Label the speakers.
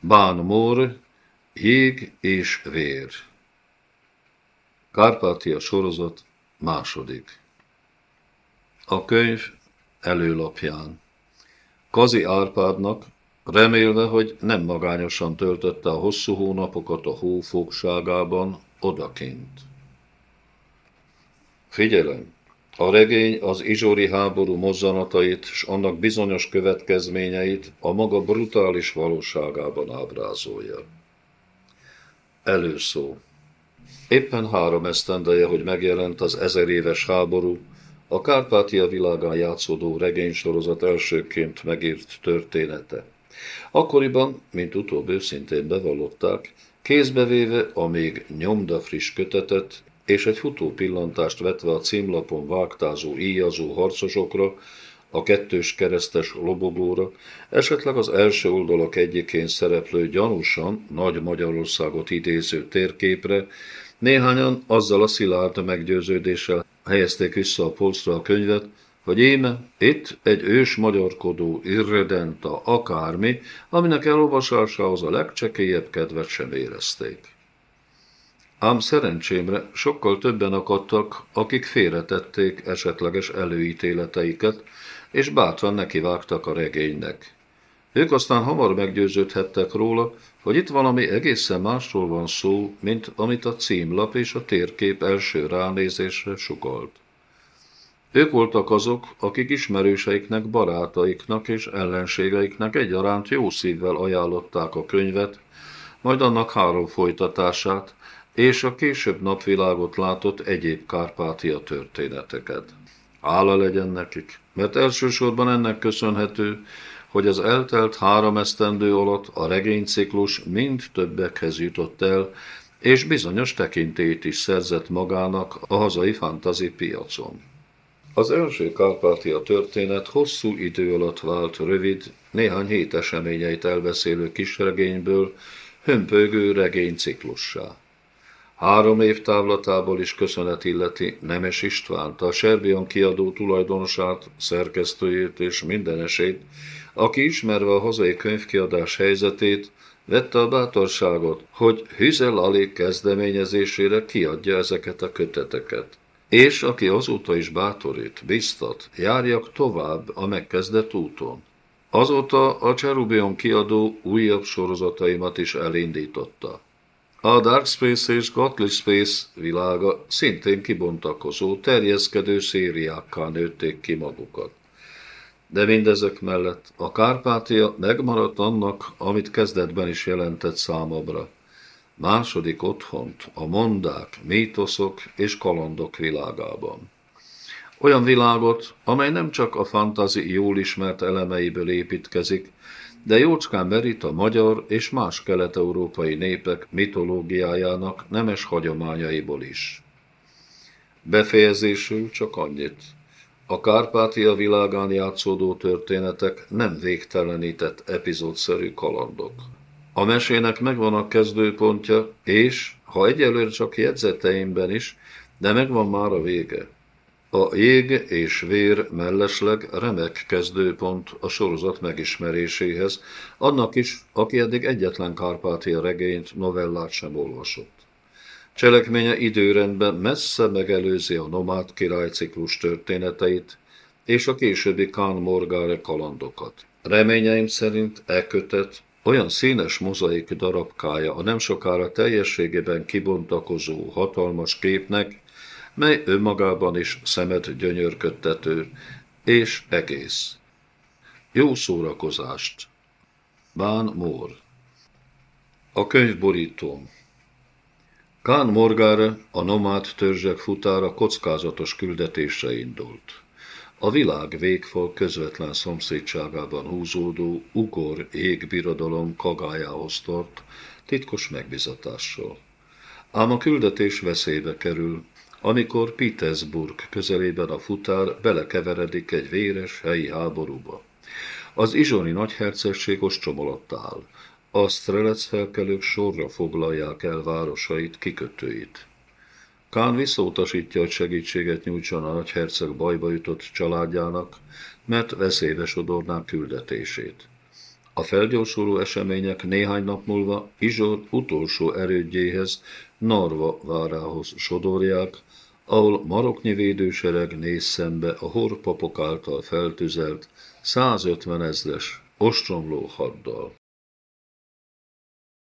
Speaker 1: Bán Mór, Jég és Vér. Kárpátia sorozat második. A könyv előlapján. Kazi Árpádnak, remélve, hogy nem magányosan töltötte a hosszú hónapokat a hófogságában odakint. Figyelem! A regény az izsori háború mozzanatait és annak bizonyos következményeit a maga brutális valóságában ábrázolja. Előszó. Éppen három esztendeje, hogy megjelent az ezer éves háború, a Kárpátia világán játszódó regénysorozat elsőként megírt története. Akkoriban, mint utóbb őszintén bevallották, kézbevéve a még nyomda friss kötetet, és egy futó pillantást vetve a címlapon vágtázó, íjazó harcosokra, a kettős keresztes lobogóra, esetleg az első oldalak egyikén szereplő gyanúsan Nagy Magyarországot idéző térképre, néhányan azzal a szilárd meggyőződéssel helyezték vissza a polcra a könyvet, hogy íme itt egy ős magyarkodó irredenta akármi, aminek elolvasásához a legcsekélyebb kedvet sem érezték. Ám szerencsémre sokkal többen akadtak, akik félretették esetleges előítéleteiket, és bátran nekivágtak a regénynek. Ők aztán hamar meggyőződhettek róla, hogy itt valami egészen másról van szó, mint amit a címlap és a térkép első ránézésre sugolt. Ők voltak azok, akik ismerőseiknek, barátaiknak és ellenségeiknek egyaránt jó szívvel ajánlották a könyvet, majd annak három folytatását, és a később napvilágot látott egyéb Kárpátia történeteket. Ála legyen nekik, mert elsősorban ennek köszönhető, hogy az eltelt három esztendő alatt a regényciklus mind többekhez jutott el, és bizonyos tekintét is szerzett magának a hazai fantazi piacon. Az első Kárpátia történet hosszú idő alatt vált rövid, néhány hét eseményeit elbeszélő kisregényből hömpögő regényciklussá. Három év távlatából is köszönet illeti Nemes Istvánt, a Serbian kiadó tulajdonosát, szerkesztőjét és mindenesét, aki ismerve a hazai könyvkiadás helyzetét, vette a bátorságot, hogy Hüzel Ali kezdeményezésére kiadja ezeket a köteteket. És aki azóta is bátorít, biztat, járjak tovább a megkezdett úton. Azóta a Cherubion kiadó újabb sorozataimat is elindította. A Dark Space és Gottlieb Space világa szintén kibontakozó, terjeszkedő szériákkal nőtték ki magukat. De mindezek mellett a Kárpátia megmaradt annak, amit kezdetben is jelentett számomra. Második otthont a mondák, mítoszok és kalandok világában. Olyan világot, amely nem csak a fantazi jól ismert elemeiből építkezik, de jócskán merít a magyar és más kelet-európai népek mitológiájának nemes hagyományaiból is. Befejezésül csak annyit. A Kárpátia világán játszódó történetek nem végtelenített epizódszerű kalandok. A mesének megvan a kezdőpontja, és, ha egyelőre csak jegyzeteimben is, de megvan már a vége. A jég és vér mellesleg remek kezdőpont a sorozat megismeréséhez, annak is, aki eddig egyetlen Kárpátia regényt, novellát sem olvasott. Cselekménye időrendben messze megelőzi a nomád királyciklus történeteit és a későbbi Kán Morgáre kalandokat. Reményeim szerint e kötet olyan színes mozaik darabkája a nem sokára teljességében kibontakozó hatalmas képnek, mely önmagában is szemet gyönyörködtető, és egész. Jó szórakozást! Bán Mór A könyv borítóm Kán Morgára, a nomád törzsek futára kockázatos küldetésre indult. A világ végfal közvetlen szomszédságában húzódó ugor égbirodalom kagájához tart, titkos megbizatással. Ám a küldetés veszélybe kerül, amikor Petersburg közelében a futár belekeveredik egy véres helyi háborúba. Az izsoni nagyhercegség ostrom alatt áll. A Strelec felkelők sorra foglalják el városait, kikötőit. Kán visszautasítja, hogy segítséget nyújtson a nagyherceg bajba jutott családjának, mert veszélybe sodorná küldetését. A felgyorsuló események néhány nap múlva Izsord utolsó erődjéhez, Narva várához sodorják, ahol maroknyi védősereg néz szembe a horpapok által feltüzelt 150 ezres ostromló haddal.